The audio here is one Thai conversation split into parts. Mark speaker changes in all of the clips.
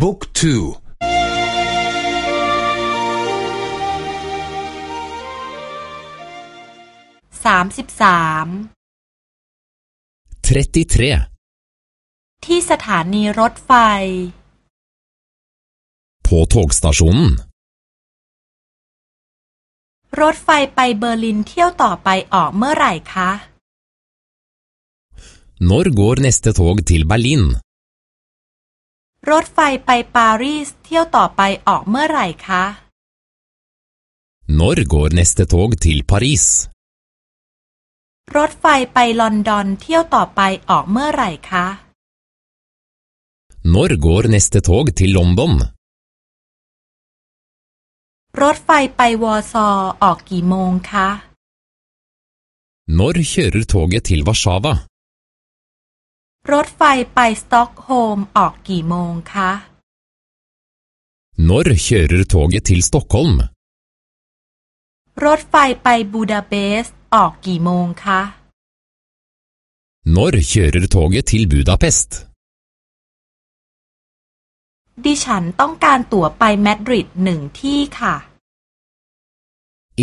Speaker 1: บุ๊กทู
Speaker 2: สามสิบสามที่สถานีรถไฟ
Speaker 3: På togstasjonen
Speaker 2: รถไฟไปเบอร์ลินเที่ยวต่อไปออกเมื่อไหร่คะ
Speaker 3: Når går neste tog til Berlin
Speaker 2: รถไฟไปปารีสเที่ยวต่อไปออกเมื่อไหร่คะ
Speaker 3: Når går neste tog til Paris
Speaker 2: รถไฟไปลอนดอนเที่ยวต่อไปออกเมื่อไหร่คะ
Speaker 3: Når går neste tog til London
Speaker 2: รถไฟไปวอร์ซอออกกี่โมงคะ
Speaker 3: Når kjører toget til Warszawa
Speaker 2: รถไฟไปสต็อกโฮล์มออกกี่โมงคะ
Speaker 3: Når kjører toget til Stockholm
Speaker 2: รถไฟไปบูดาเปสต์ออกกี่โมงคะ
Speaker 3: Når kjører toget til Budapest
Speaker 2: ดิฉันต้องการตั๋วไปมาดริดหนึ่งที่ค่ะ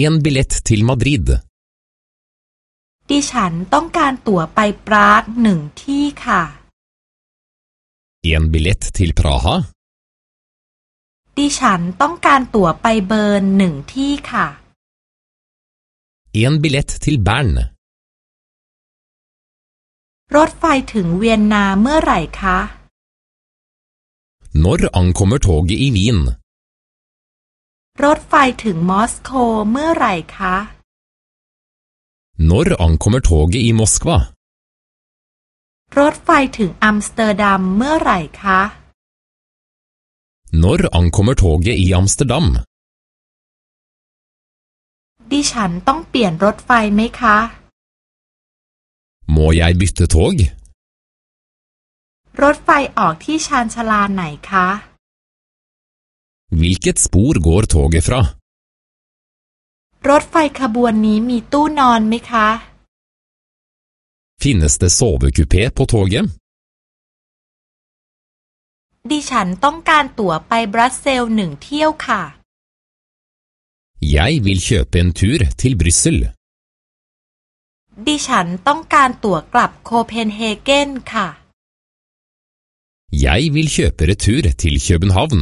Speaker 3: En billett til Madrid
Speaker 2: ดิฉันต้องการตั๋วไปปรากหนึ่งที่ค่ะ
Speaker 3: En billett til Praha
Speaker 2: ดิฉันต้องการตั๋วไปเบิร์นหนึ่งที่ค่ะ
Speaker 3: En billett til Bern
Speaker 2: รถไฟถึงเวียนนาเมื่อไหร่คะ
Speaker 3: Når ankommer toget i Wien
Speaker 2: รถไฟถึงมอสโกเมื่อไหร่คะ
Speaker 3: Når ankommer toget i Moskva
Speaker 2: รถไฟถึงอัมสเตอร์ดัมเมื่อไหร่คะ
Speaker 3: Når ankommer toget i Amsterdam
Speaker 2: ดิฉันต้องเปลี่ยนรถไฟไหมคะ
Speaker 3: Må jeg bytte tog
Speaker 2: รถไฟออกที่ชานชาลาไหนคะ
Speaker 3: Hvilket spor går toget fra
Speaker 2: รถไฟขบวนนี้มีตู้นอนไหมคะ
Speaker 3: Finnes det sovekupé på toget
Speaker 2: ดิฉันต้องการตั๋วไปบรัสเซลหนึ่งเที่ยวค่ะ
Speaker 3: Jeg vil kjøpe en tur til Brussel
Speaker 2: ดิฉันต้องการตั๋วกลับโคเปนเฮเกนค่ะ
Speaker 3: Jeg vil kjøpe retur til København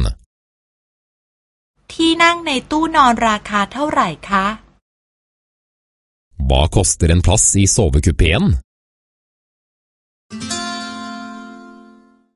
Speaker 2: ที่นั่งในตู้นอนราคาเท่าไหร่คะ
Speaker 3: Hva koster en plass i sovekupeen?